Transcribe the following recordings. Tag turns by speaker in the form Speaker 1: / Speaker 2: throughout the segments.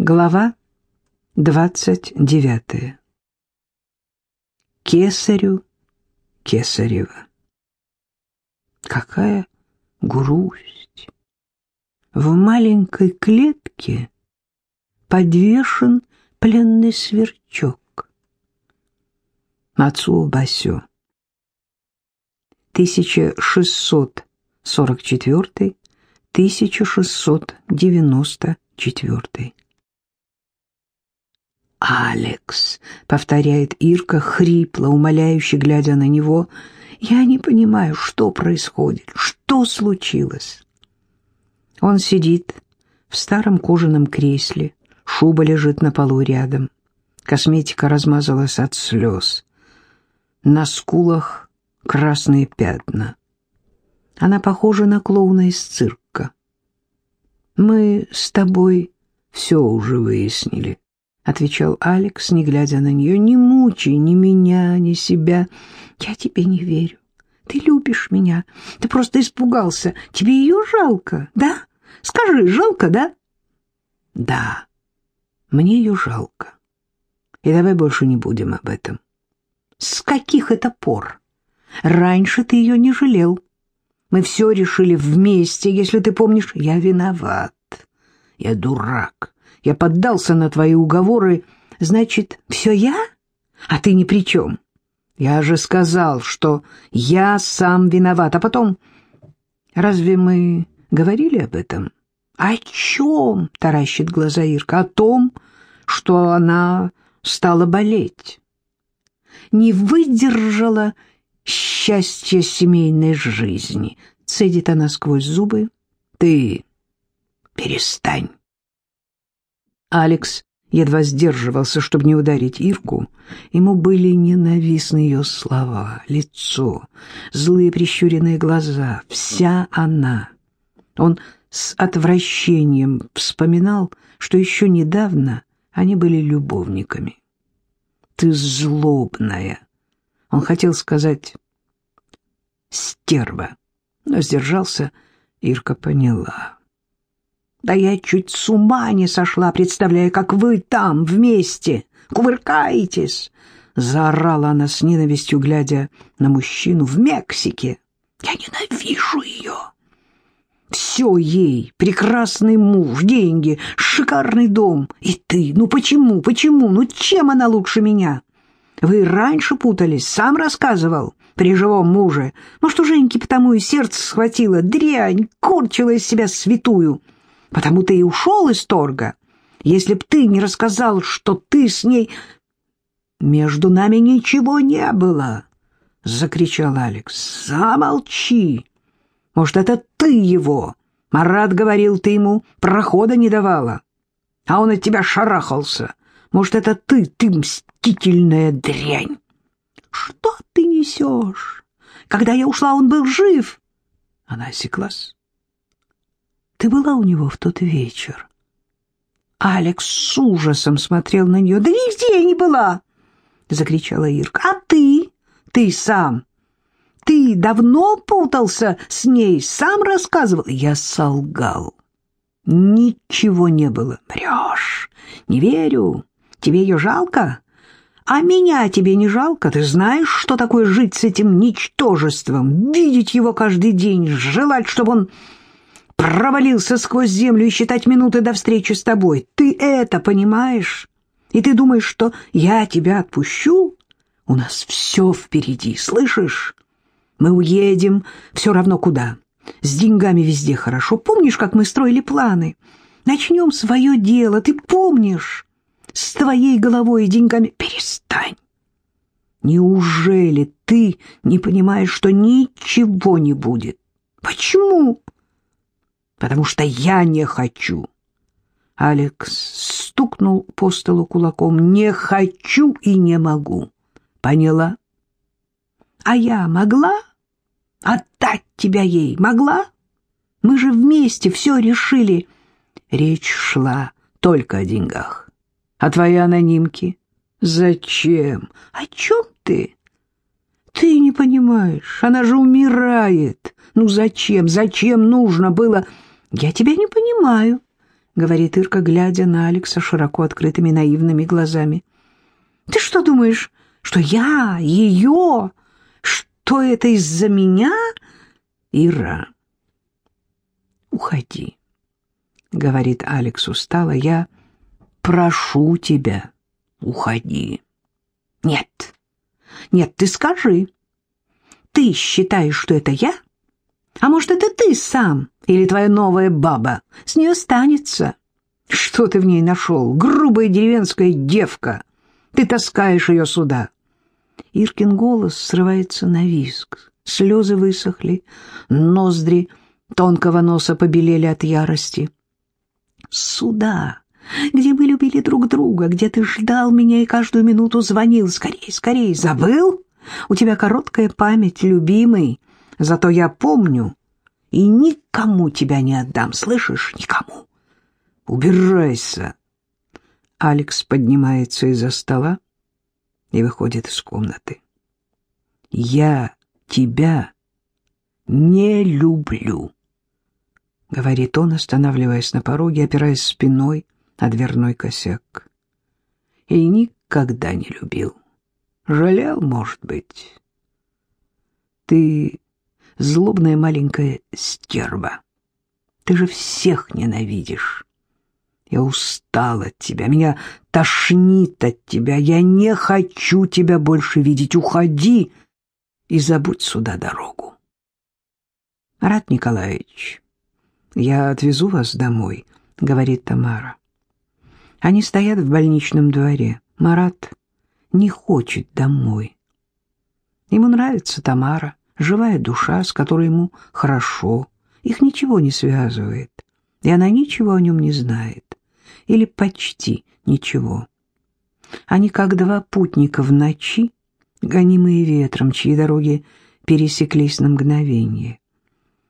Speaker 1: Глава двадцать девятая. Кесарю Кесарева. Какая грусть! В маленькой клетке подвешен пленный сверчок. Мацуо Басё. 1644-1694 «Алекс», — повторяет Ирка, хрипло, умоляюще глядя на него, — «я не понимаю, что происходит, что случилось». Он сидит в старом кожаном кресле, шуба лежит на полу рядом, косметика размазалась от слез. На скулах красные пятна. Она похожа на клоуна из цирка. «Мы с тобой все уже выяснили». — отвечал Алекс, не глядя на нее. «Не мучай ни меня, ни себя. Я тебе не верю. Ты любишь меня. Ты просто испугался. Тебе ее жалко, да? Скажи, жалко, да?» «Да, мне ее жалко. И давай больше не будем об этом». «С каких это пор? Раньше ты ее не жалел. Мы все решили вместе, если ты помнишь. Я виноват. Я дурак». Я поддался на твои уговоры. Значит, все я? А ты ни при чем. Я же сказал, что я сам виноват. А потом... Разве мы говорили об этом? О чем? Таращит глаза Ирка. О том, что она стала болеть. Не выдержала счастья семейной жизни. Цедит она сквозь зубы. Ты перестань. Алекс едва сдерживался, чтобы не ударить Ирку. Ему были ненавистны ее слова, лицо, злые прищуренные глаза, вся она. Он с отвращением вспоминал, что еще недавно они были любовниками. «Ты злобная!» Он хотел сказать «стерва», но сдержался, Ирка поняла. Да я чуть с ума не сошла, представляя, как вы там вместе кувыркаетесь. Заорала она с ненавистью, глядя на мужчину в Мексике. Я ненавижу ее. Все ей, прекрасный муж, деньги, шикарный дом. И ты, ну почему, почему, ну чем она лучше меня? Вы раньше путались, сам рассказывал при живом муже. Может, у Женьки потому и сердце схватило, дрянь, корчила из себя святую потому ты и ушел из торга. Если б ты не рассказал, что ты с ней... Между нами ничего не было, — закричал Алекс. Замолчи. Может, это ты его? Марат говорил, ты ему прохода не давала. А он от тебя шарахался. Может, это ты, ты мстительная дрянь. Что ты несешь? Когда я ушла, он был жив. Она осеклась. Ты была у него в тот вечер?» Алекс с ужасом смотрел на нее. «Да нигде я не была!» — закричала Ирка. «А ты? Ты сам? Ты давно путался с ней? Сам рассказывал?» Я солгал. «Ничего не было. Врешь. Не верю. Тебе ее жалко?» А меня тебе не жалко? Ты знаешь, что такое жить с этим ничтожеством, видеть его каждый день, желать, чтобы он провалился сквозь землю и считать минуты до встречи с тобой. Ты это понимаешь? И ты думаешь, что я тебя отпущу? У нас все впереди, слышишь? Мы уедем все равно куда. С деньгами везде хорошо. Помнишь, как мы строили планы? Начнем свое дело, ты помнишь? С твоей головой и деньгами перестань. Неужели ты не понимаешь, что ничего не будет? Почему? Потому что я не хочу. Алекс стукнул по столу кулаком. Не хочу и не могу. Поняла? А я могла отдать тебя ей? Могла? Мы же вместе все решили. Речь шла только о деньгах. А твои анонимки? Зачем? О чем ты? Ты не понимаешь, она же умирает. Ну зачем, зачем нужно было... «Я тебя не понимаю», —— говорит Ирка, глядя на Алекса широко открытыми наивными глазами. «Ты что думаешь, что я ее? Что это из-за меня?» «Ира, уходи», — говорит Алекс устало. «Я прошу тебя, уходи». «Нет, нет, ты скажи. Ты считаешь, что это я?» А может, это ты сам или твоя новая баба? С нее станется. Что ты в ней нашел? Грубая деревенская девка. Ты таскаешь ее сюда. Иркин голос срывается на виск. Слезы высохли, ноздри тонкого носа побелели от ярости. Сюда, где мы любили друг друга, где ты ждал меня и каждую минуту звонил. Скорей, скорей, забыл? У тебя короткая память, любимый. Зато я помню и никому тебя не отдам, слышишь? Никому. Убирайся. Алекс поднимается из-за стола и выходит из комнаты. Я тебя не люблю, говорит он, останавливаясь на пороге, опираясь спиной на дверной косяк. И никогда не любил. Жалел, может быть. Ты злобная маленькая стерва. Ты же всех ненавидишь. Я устал от тебя, меня тошнит от тебя. Я не хочу тебя больше видеть. Уходи и забудь сюда дорогу. Рад Николаевич, я отвезу вас домой, говорит Тамара. Они стоят в больничном дворе. Марат не хочет домой. Ему нравится Тамара живая душа, с которой ему хорошо, их ничего не связывает, и она ничего о нем не знает, или почти ничего. Они как два путника в ночи, гонимые ветром, чьи дороги пересеклись на мгновение.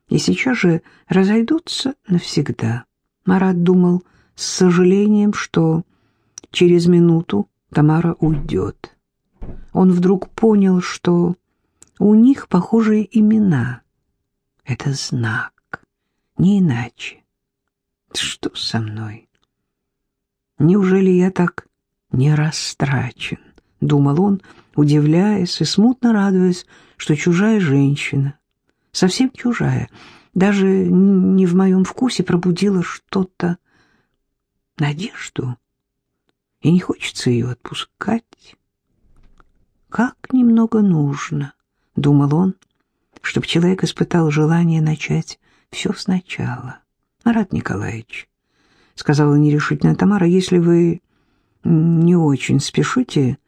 Speaker 1: И сейчас же разойдутся навсегда. Марат думал с сожалением, что через минуту Тамара уйдет. Он вдруг понял, что у них похожие имена. Это знак, не иначе. Что со мной? Неужели я так не растрачен? Думал он, удивляясь и смутно радуясь, что чужая женщина, совсем чужая, даже не в моем вкусе пробудила что-то, надежду, и не хочется ее отпускать. Как немного нужно — думал он, — чтобы человек испытал желание начать все сначала. Марат Николаевич, — сказала нерешительно Тамара, — если вы не очень спешите...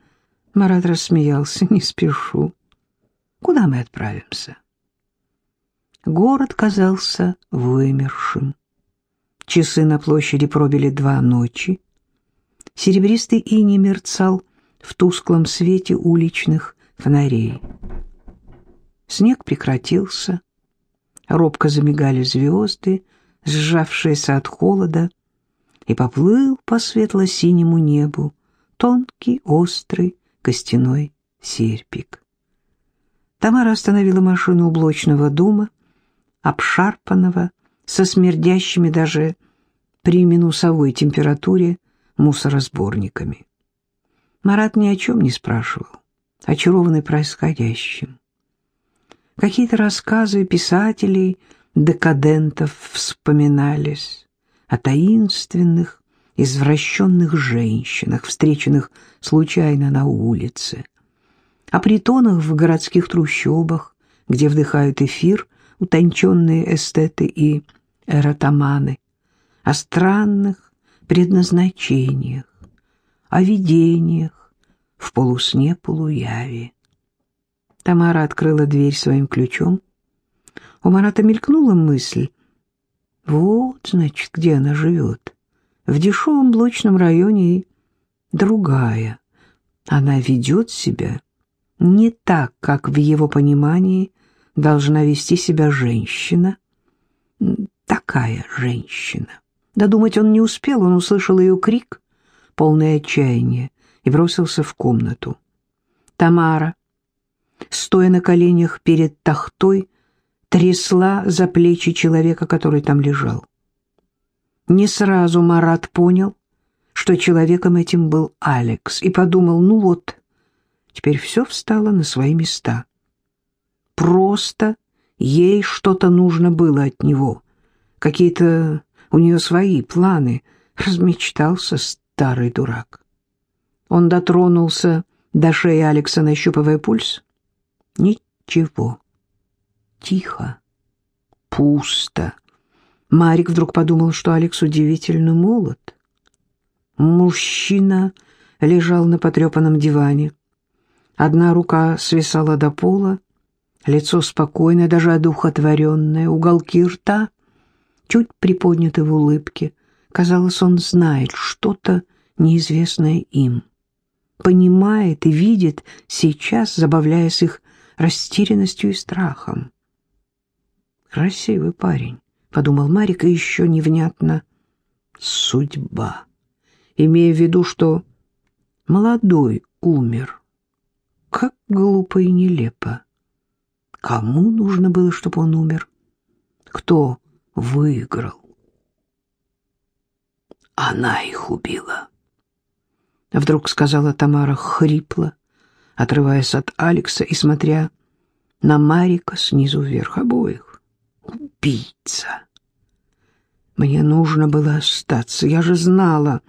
Speaker 1: Марат рассмеялся. «Не спешу. Куда мы отправимся?» Город казался вымершим. Часы на площади пробили два ночи. Серебристый иней мерцал в тусклом свете уличных фонарей. Снег прекратился, робко замигали звезды, сжавшиеся от холода, и поплыл по светло-синему небу тонкий, острый костяной серпик. Тамара остановила машину у блочного дома, обшарпанного, со смердящими даже при минусовой температуре мусоросборниками. Марат ни о чем не спрашивал, очарованный происходящим. Какие-то рассказы писателей, декадентов вспоминались о таинственных, извращенных женщинах, встреченных случайно на улице, о притонах в городских трущобах, где вдыхают эфир утонченные эстеты и эротоманы, о странных предназначениях, о видениях в полусне-полуяве. Тамара открыла дверь своим ключом. У Марата мелькнула мысль. Вот, значит, где она живет. В дешевом блочном районе и другая. Она ведет себя не так, как в его понимании должна вести себя женщина. Такая женщина. Додумать он не успел, он услышал ее крик, полное отчаяние, и бросился в комнату. Тамара стоя на коленях перед тахтой, трясла за плечи человека, который там лежал. Не сразу Марат понял, что человеком этим был Алекс, и подумал, ну вот, теперь все встало на свои места. Просто ей что-то нужно было от него, какие-то у нее свои планы, размечтался старый дурак. Он дотронулся до шеи Алекса, нащупывая пульс. Ничего. Тихо. Пусто. Марик вдруг подумал, что Алекс удивительно молод. Мужчина лежал на потрепанном диване. Одна рука свисала до пола, лицо спокойное, даже одухотворенное, уголки рта чуть приподняты в улыбке. Казалось, он знает что-то неизвестное им. Понимает и видит сейчас, забавляясь их растерянностью и страхом. «Красивый парень», — подумал Марик, и еще невнятно. «Судьба», имея в виду, что молодой умер. Как глупо и нелепо. Кому нужно было, чтобы он умер? Кто выиграл? Она их убила. Вдруг сказала Тамара хрипло, отрываясь от Алекса и смотря на Марика снизу вверх обоих. Убийца. Мне нужно было остаться. Я же знала,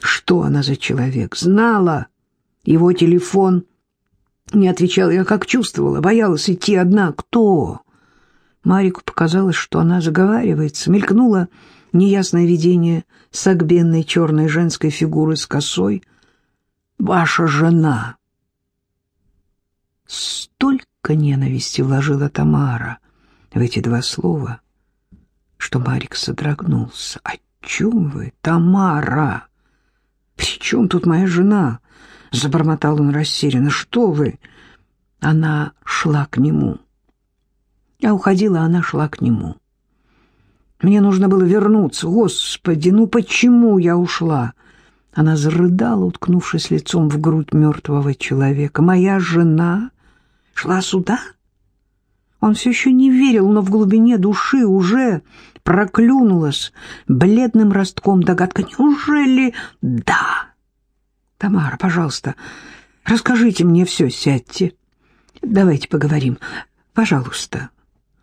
Speaker 1: что она за человек. Знала. Его телефон не отвечал. Я как чувствовала, боялась идти одна. Кто? Марику показалось, что она заговаривается. Мелькнуло неясное видение согбенной черной женской фигуры с косой. «Ваша жена!» Столько ненависти вложила Тамара в эти два слова, что Марик содрогнулся. «О чем вы, Тамара? При чем тут моя жена?» Забормотал он растерянно. «Что вы?» Она шла к нему. Я уходила, она шла к нему. Мне нужно было вернуться. Господи, ну почему я ушла? Она зарыдала, уткнувшись лицом в грудь мертвого человека. Моя жена шла сюда? Он все еще не верил, но в глубине души уже проклюнулась бледным ростком догадка. Неужели да? Тамара, пожалуйста, расскажите мне все, сядьте. Давайте поговорим. Пожалуйста.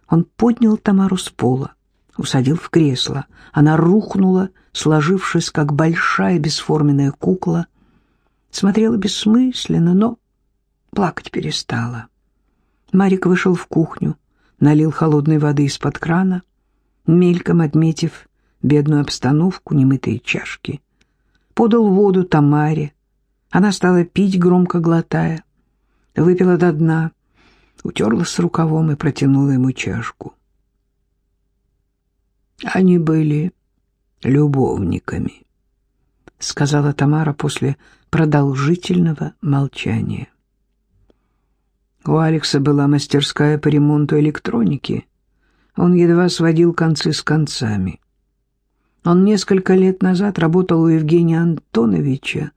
Speaker 1: Он поднял Тамару с пола усадил в кресло. Она рухнула, сложившись, как большая бесформенная кукла. Смотрела бессмысленно, но плакать перестала. Марик вышел в кухню, налил холодной воды из-под крана, мельком отметив бедную обстановку, немытые чашки. Подал воду Тамаре. Она стала пить, громко глотая. Выпила до дна, утерлась рукавом и протянула ему чашку. Они были любовниками, сказала Тамара после продолжительного молчания. У Алекса была мастерская по ремонту электроники. Он едва сводил концы с концами. Он несколько лет назад работал у Евгения Антоновича,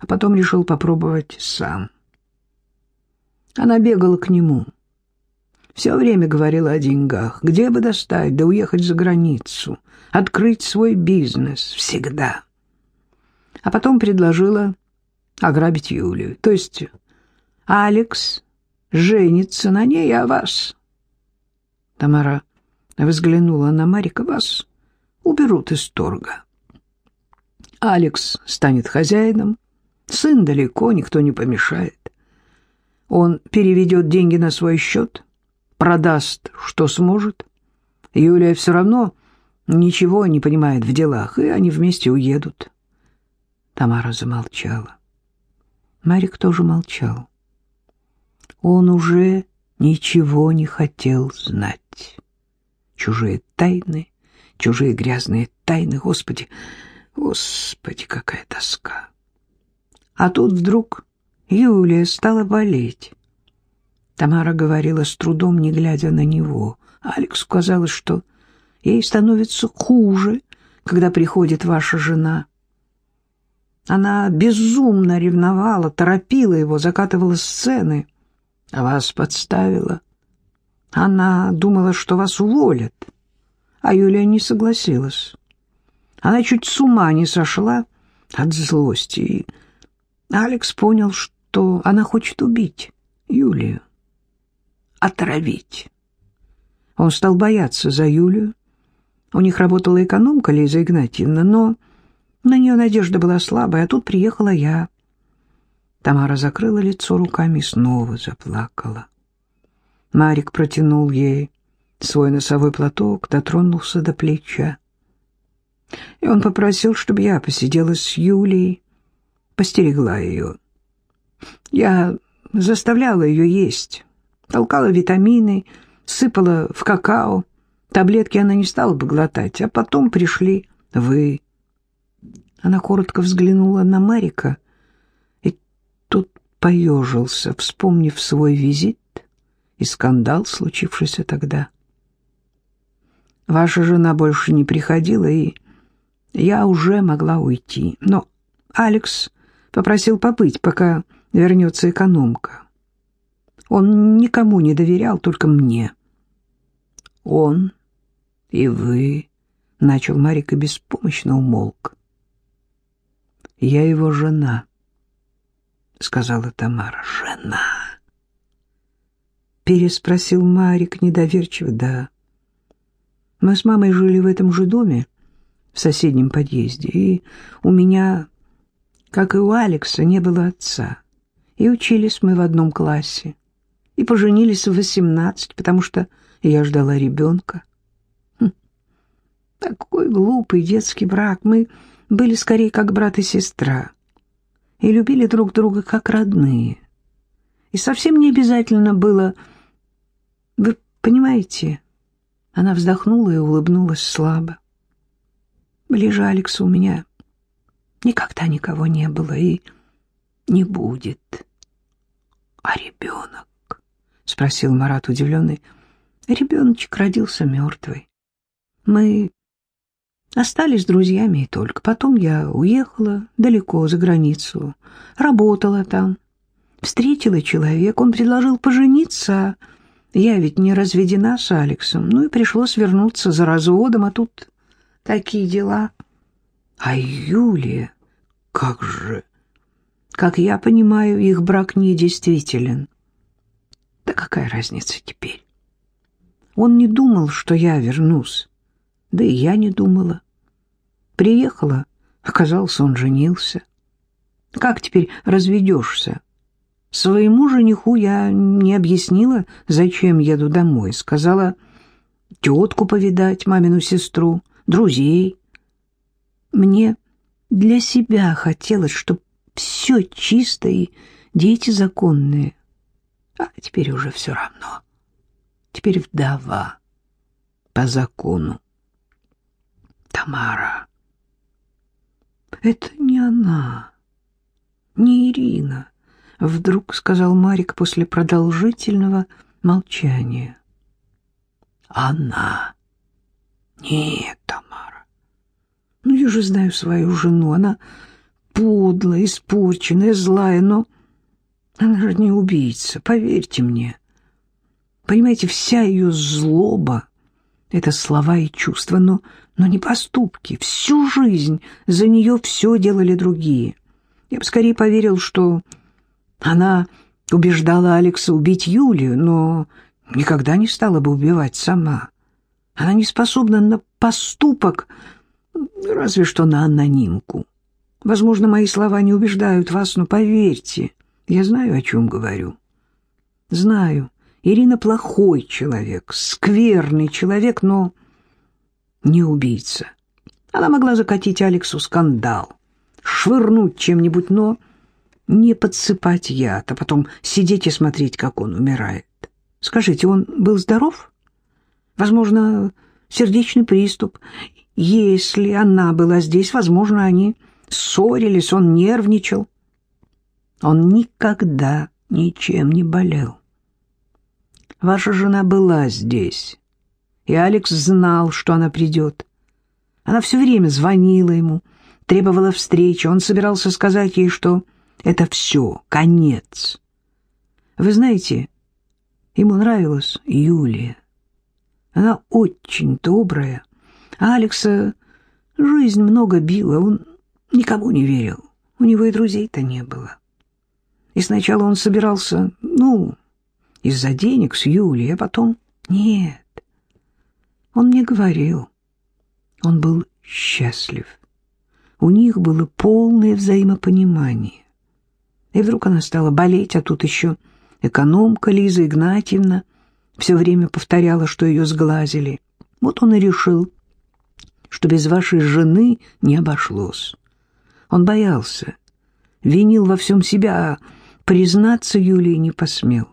Speaker 1: а потом решил попробовать сам. Она бегала к нему, все время говорила о деньгах. Где бы достать, да уехать за границу, открыть свой бизнес. Всегда. А потом предложила ограбить Юлию. То есть Алекс женится на ней, а вас... Тамара взглянула на Марика. Вас уберут из торга. Алекс станет хозяином. Сын далеко, никто не помешает. Он переведет деньги на свой счет продаст, что сможет. Юлия все равно ничего не понимает в делах, и они вместе уедут. Тамара замолчала. Марик тоже молчал. Он уже ничего не хотел знать. Чужие тайны, чужие грязные тайны, Господи, Господи, какая тоска. А тут вдруг Юлия стала болеть. Тамара говорила с трудом, не глядя на него. Алексу казалось, что ей становится хуже, когда приходит ваша жена. Она безумно ревновала, торопила его, закатывала сцены, вас подставила. Она думала, что вас уволят, а Юлия не согласилась. Она чуть с ума не сошла от злости. И Алекс понял, что она хочет убить Юлию, отравить. Он стал бояться за Юлию. У них работала экономка Лиза Игнатьевна, но на нее надежда была слабая, а тут приехала я. Тамара закрыла лицо руками и снова заплакала. Марик протянул ей свой носовой платок, дотронулся до плеча. И он попросил, чтобы я посидела с Юлей, постерегла ее. Я заставляла ее есть, толкала витамины, сыпала в какао. Таблетки она не стала бы глотать, а потом пришли вы. Она коротко взглянула на Марика, тот поежился, вспомнив свой визит и скандал, случившийся тогда. Ваша жена больше не приходила, и я уже могла уйти. Но Алекс попросил побыть, пока вернется экономка. Он никому не доверял, только мне. Он и вы, — начал Марик и беспомощно умолк. Я его жена, — сказала Тамара. Жена. Переспросил Марик недоверчиво. Да. Мы с мамой жили в этом же доме, в соседнем подъезде, и у меня, как и у Алекса, не было отца. И учились мы в одном классе. И поженились в восемнадцать, потому что я ждала ребенка. Хм, такой глупый детский брак. Мы были скорее как брат и сестра. И любили друг друга как родные. И совсем не обязательно было... Вы понимаете? Она вздохнула и улыбнулась слабо. Ближе Алекса у меня никогда никого не было и не будет. А ребенок? — спросил Марат удивленный. Ребеночек родился мертвый. Мы остались друзьями и только. Потом я уехала далеко за границу, работала там. Встретила человека, он предложил пожениться, я ведь не разведена с Алексом, ну и пришлось вернуться за разводом, а тут такие дела. А Юлия, как же... Как я понимаю, их брак недействителен. Да какая разница теперь? Он не думал, что я вернусь. Да и я не думала. Приехала, оказалось, он женился. Как теперь разведешься? Своему жениху я не объяснила, зачем еду домой. Сказала тетку повидать, мамину сестру, друзей. Мне для себя хотелось, чтобы все чисто и дети законные. А теперь уже все равно. Теперь вдова по закону. Тамара. Это не она, не Ирина, вдруг сказал Марик после продолжительного молчания. Она. Нет, Тамара. Ну, я же знаю свою жену. Она подлая, испорченная, злая, но она же не убийца, поверьте мне. Понимаете, вся ее злоба — это слова и чувства, но, но не поступки. Всю жизнь за нее все делали другие. Я бы скорее поверил, что она убеждала Алекса убить Юлию, но никогда не стала бы убивать сама. Она не способна на поступок, разве что на анонимку. Возможно, мои слова не убеждают вас, но поверьте — я знаю, о чем говорю. Знаю, Ирина плохой человек, скверный человек, но не убийца. Она могла закатить Алексу скандал, швырнуть чем-нибудь, но не подсыпать яд, а потом сидеть и смотреть, как он умирает. Скажите, он был здоров? Возможно, сердечный приступ. Если она была здесь, возможно, они ссорились, он нервничал. Он никогда ничем не болел. Ваша жена была здесь, и Алекс знал, что она придет. Она все время звонила ему, требовала встречи. Он собирался сказать ей, что это все, конец. Вы знаете, ему нравилась Юлия. Она очень добрая, а Алекса Жизнь много била, он никому не верил. У него и друзей-то не было. И сначала он собирался, ну, из-за денег с Юлей, а потом нет. Он мне говорил, он был счастлив. У них было полное взаимопонимание. И вдруг она стала болеть, а тут еще экономка Лиза Игнатьевна все время повторяла, что ее сглазили. Вот он и решил, что без вашей жены не обошлось. Он боялся, винил во всем себя, а признаться Юлии не посмел.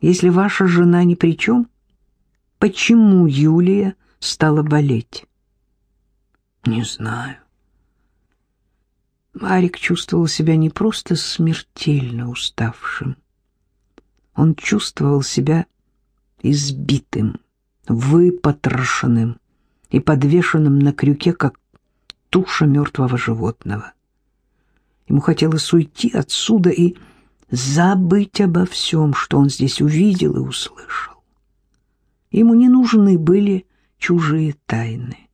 Speaker 1: Если ваша жена ни при чем, почему Юлия стала болеть? Не знаю. Марик чувствовал себя не просто смертельно уставшим. Он чувствовал себя избитым, выпотрошенным и подвешенным на крюке, как туша мертвого животного. Ему хотелось уйти отсюда и забыть обо всем, что он здесь увидел и услышал. Ему не нужны были чужие тайны.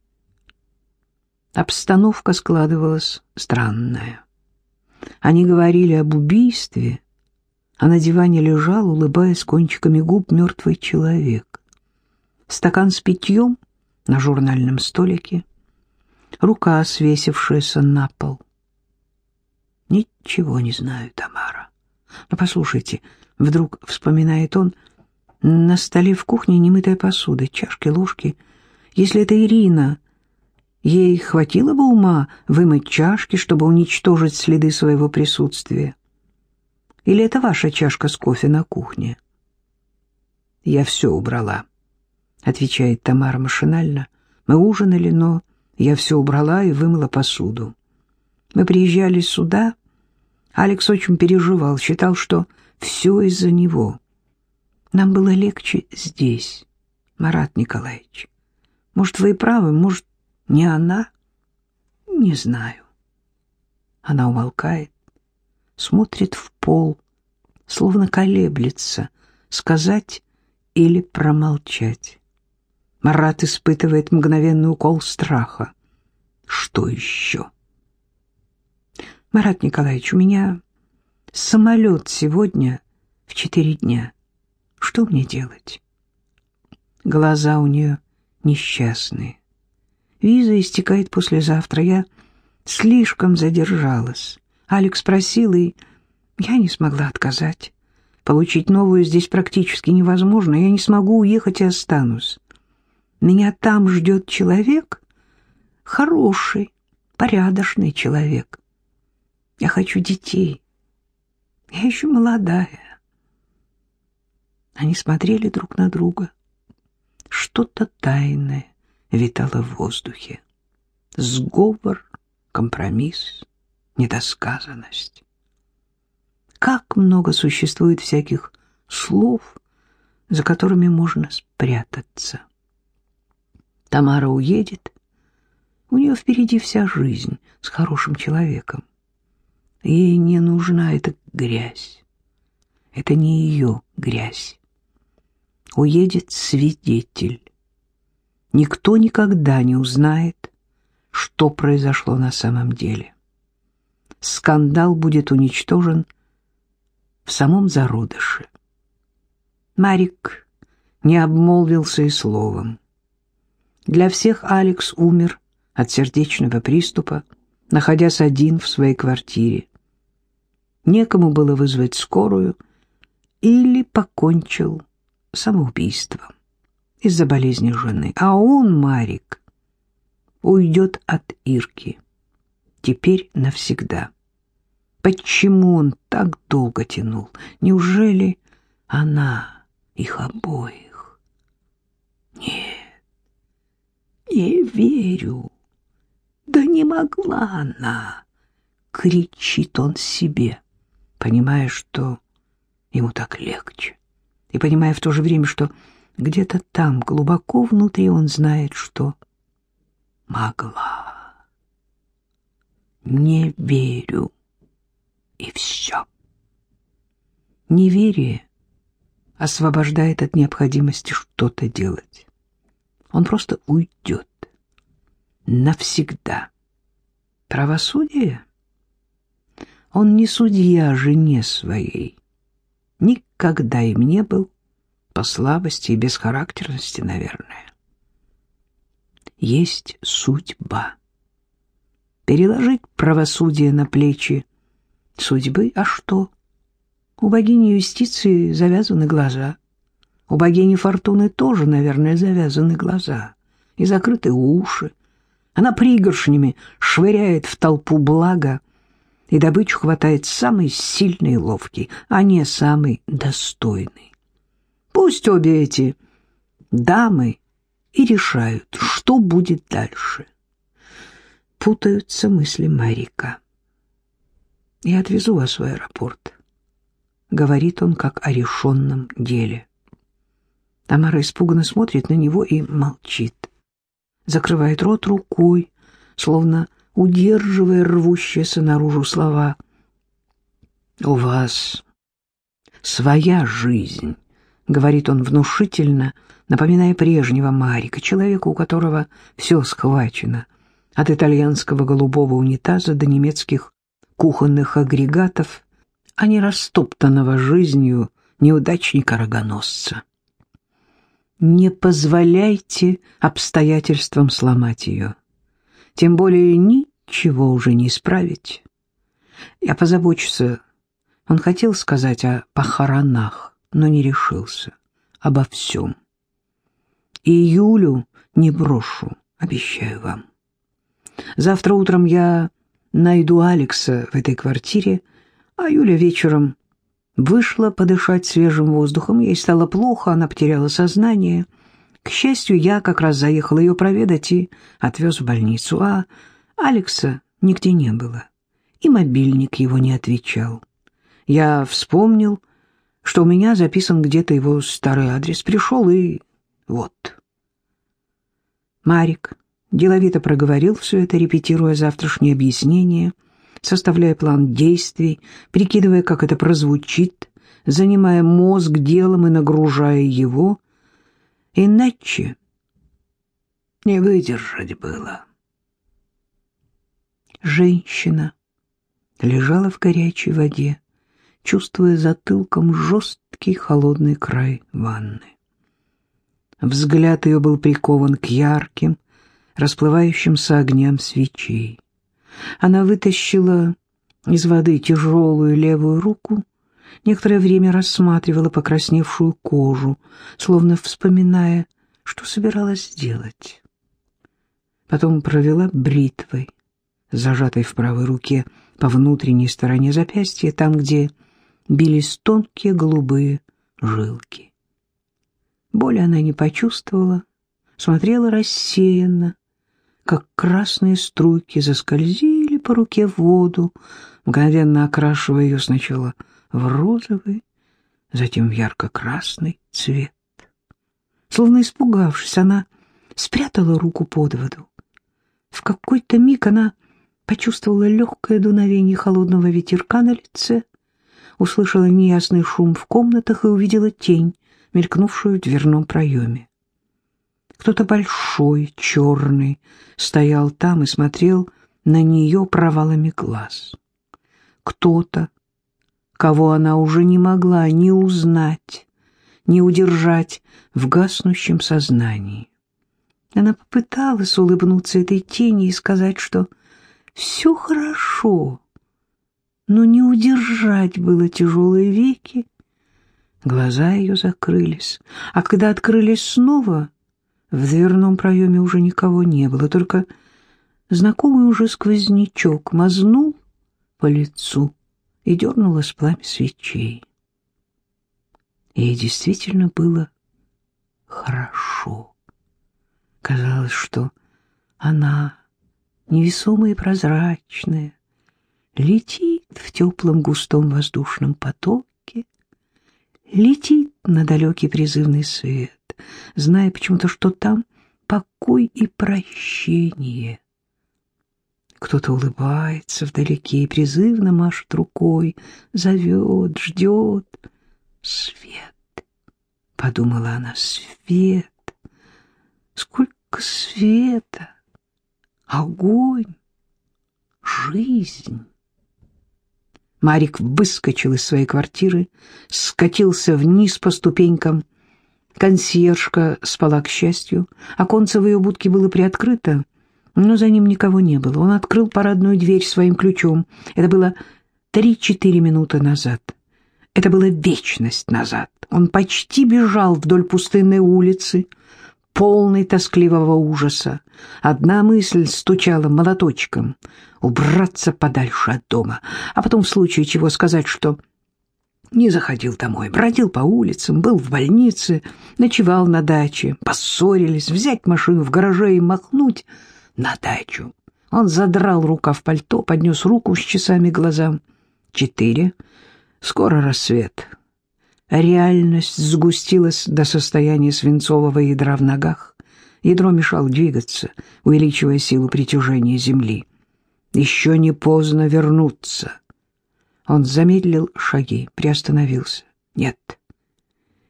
Speaker 1: Обстановка складывалась странная. Они говорили об убийстве, а на диване лежал, улыбаясь кончиками губ, мертвый человек. Стакан с питьем на журнальном столике, рука, свесившаяся на пол. «Ничего не знаю, Тамара. Но послушайте, вдруг вспоминает он, на столе в кухне немытая посуда, чашки, ложки. Если это Ирина Ей хватило бы ума вымыть чашки, чтобы уничтожить следы своего присутствия. Или это ваша чашка с кофе на кухне? Я все убрала, отвечает Тамара машинально. Мы ужинали, но я все убрала и вымыла посуду. Мы приезжали сюда. Алекс очень переживал, считал, что все из-за него. Нам было легче здесь, Марат Николаевич. Может, вы и правы, может, не она? Не знаю. Она умолкает, смотрит в пол, словно колеблется, сказать или промолчать. Марат испытывает мгновенный укол страха. Что еще? Марат Николаевич, у меня самолет сегодня в четыре дня. Что мне делать? Глаза у нее несчастные. Виза истекает послезавтра. Я слишком задержалась. Алекс просил, и я не смогла отказать. Получить новую здесь практически невозможно. Я не смогу уехать и останусь. Меня там ждет человек, хороший, порядочный человек. Я хочу детей. Я еще молодая. Они смотрели друг на друга. Что-то тайное витало в воздухе. Сговор, компромисс, недосказанность. Как много существует всяких слов, за которыми можно спрятаться. Тамара уедет, у нее впереди вся жизнь с хорошим человеком. Ей не нужна эта грязь. Это не ее грязь. Уедет свидетель, никто никогда не узнает, что произошло на самом деле. Скандал будет уничтожен в самом зародыше. Марик не обмолвился и словом. Для всех Алекс умер от сердечного приступа, находясь один в своей квартире. Некому было вызвать скорую или покончил самоубийством из-за болезни жены, а он, Марик, уйдет от Ирки. Теперь навсегда. Почему он так долго тянул? Неужели она их обоих? Нет, не верю. Да не могла она, кричит он себе, понимая, что ему так легче, и понимая в то же время, что где-то там, глубоко внутри, он знает, что могла. Не верю. И все. Неверие освобождает от необходимости что-то делать. Он просто уйдет. навсегда. Правосудие? Он не судья жене своей. Никогда им не был, по слабости и бесхарактерности, наверное. Есть судьба. Переложить правосудие на плечи судьбы, а что? У богини юстиции завязаны глаза. У богини Фортуны тоже, наверное, завязаны глаза и закрыты уши. Она пригоршнями швыряет в толпу блага, и добычу хватает самый сильный и ловкий, а не самый достойный. Пусть обе эти дамы и решают, что будет дальше. Путаются мысли Марика. «Я отвезу вас в аэропорт», — говорит он, как о решенном деле. Тамара испуганно смотрит на него и молчит. Закрывает рот рукой, словно удерживая рвущиеся наружу слова. «У вас своя жизнь», — говорит он внушительно, напоминая прежнего Марика, человека, у которого все схвачено, от итальянского голубого унитаза до немецких кухонных агрегатов, а не растоптанного жизнью неудачника-рогоносца. Не позволяйте обстоятельствам сломать ее. Тем более ничего уже не исправить. Я позабочусь. Он хотел сказать о похоронах, но не решился. Обо всем. И Юлю не брошу, обещаю вам. Завтра утром я найду Алекса в этой квартире, а Юля вечером Вышла подышать свежим воздухом, ей стало плохо, она потеряла сознание. К счастью, я как раз заехал ее проведать и отвез в больницу, а Алекса нигде не было, и мобильник его не отвечал. Я вспомнил, что у меня записан где-то его старый адрес, пришел и вот. Марик деловито проговорил все это, репетируя завтрашнее объяснение — составляя план действий, прикидывая, как это прозвучит, занимая мозг делом и нагружая его. Иначе не выдержать было. Женщина лежала в горячей воде, чувствуя затылком жесткий холодный край ванны. Взгляд ее был прикован к ярким, расплывающимся огням свечей. Она вытащила из воды тяжелую левую руку, некоторое время рассматривала покрасневшую кожу, словно вспоминая, что собиралась сделать. Потом провела бритвой, зажатой в правой руке по внутренней стороне запястья, там, где бились тонкие голубые жилки. Боли она не почувствовала, смотрела рассеянно, как красные струйки заскользили по руке в воду, мгновенно окрашивая ее сначала в розовый, затем в ярко-красный цвет. Словно испугавшись, она спрятала руку под воду. В какой-то миг она почувствовала легкое дуновение холодного ветерка на лице, услышала неясный шум в комнатах и увидела тень, мелькнувшую в дверном проеме. Кто-то большой, черный, стоял там и смотрел на нее провалами глаз. Кто-то, кого она уже не могла ни узнать, ни удержать в гаснущем сознании. Она попыталась улыбнуться этой тени и сказать, что все хорошо, но не удержать было тяжелые веки. Глаза ее закрылись, а когда открылись снова — в дверном проеме уже никого не было, только знакомый уже сквознячок мазнул по лицу и дернулось пламя свечей. Ей действительно было хорошо. Казалось, что она, невесомая и прозрачная, летит в теплом густом воздушном потоке, летит на далекий призывный свет, зная почему-то, что там покой и прощение. Кто-то улыбается вдалеке и призывно машет рукой, зовет, ждет. «Свет!» — подумала она, — «свет! Сколько света! огонь, жизнь. Марик выскочил из своей квартиры, скатился вниз по ступенькам. Консьержка спала, к счастью. Оконце в ее будке было приоткрыто, но за ним никого не было. Он открыл парадную дверь своим ключом. Это было три-четыре минуты назад. Это было вечность назад. Он почти бежал вдоль пустынной улицы, полный тоскливого ужаса. Одна мысль стучала молоточком — убраться подальше от дома, а потом в случае чего сказать, что не заходил домой, бродил по улицам, был в больнице, ночевал на даче, поссорились, взять машину в гараже и махнуть на дачу. Он задрал рука в пальто, поднес руку с часами глазам. Четыре. Скоро рассвет. Реальность сгустилась до состояния свинцового ядра в ногах. Ядро мешало двигаться, увеличивая силу притяжения земли. Еще не поздно вернуться. Он замедлил шаги, приостановился. Нет.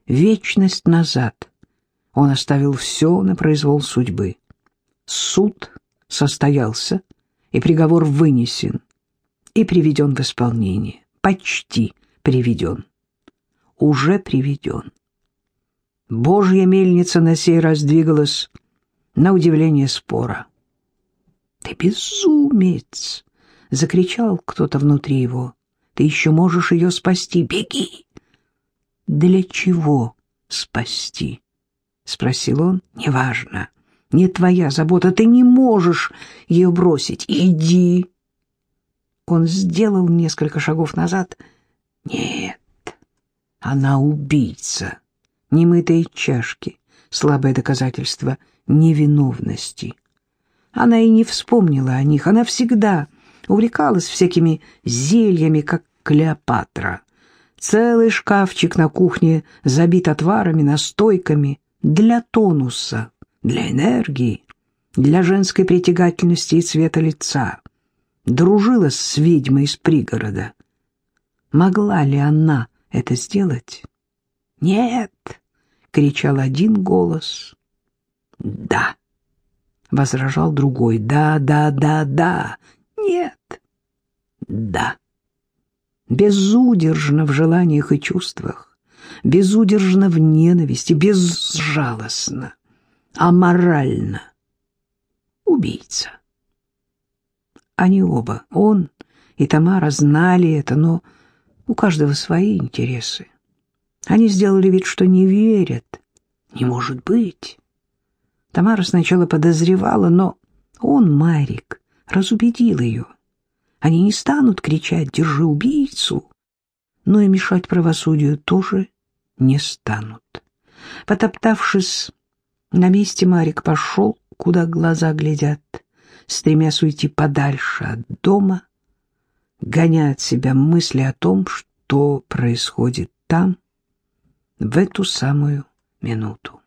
Speaker 1: Вечность назад. Он оставил все на произвол судьбы. Суд состоялся, и приговор вынесен, и приведен в исполнение. Почти приведен уже приведен. Божья мельница на сей раз двигалась на удивление спора. «Ты безумец!» — закричал кто-то внутри его. «Ты еще можешь ее спасти! Беги!» «Для чего спасти?» — спросил он. «Неважно. Не твоя забота. Ты не можешь ее бросить. Иди!» Он сделал несколько шагов назад. «Нет, она убийца. Немытые чашки — слабое доказательство невиновности. Она и не вспомнила о них. Она всегда увлекалась всякими зельями, как Клеопатра. Целый шкафчик на кухне забит отварами, настойками для тонуса, для энергии, для женской притягательности и цвета лица. Дружила с ведьмой из пригорода. Могла ли она это сделать? Нет, кричал один голос. Да, возражал другой. Да, да, да, да. Нет. Да. Безудержно в желаниях и чувствах, безудержно в ненависти, безжалостно, аморально. Убийца. Они оба, он и Тамара, знали это, но у каждого свои интересы. Они сделали вид, что не верят. Не может быть. Тамара сначала подозревала, но он, Марик, разубедил ее. Они не станут кричать «Держи убийцу!», но и мешать правосудию тоже не станут. Потоптавшись на месте, Марик пошел, куда глаза глядят, стремясь уйти подальше от дома, гоня от себя мысли о том, что происходит там в эту самую минуту.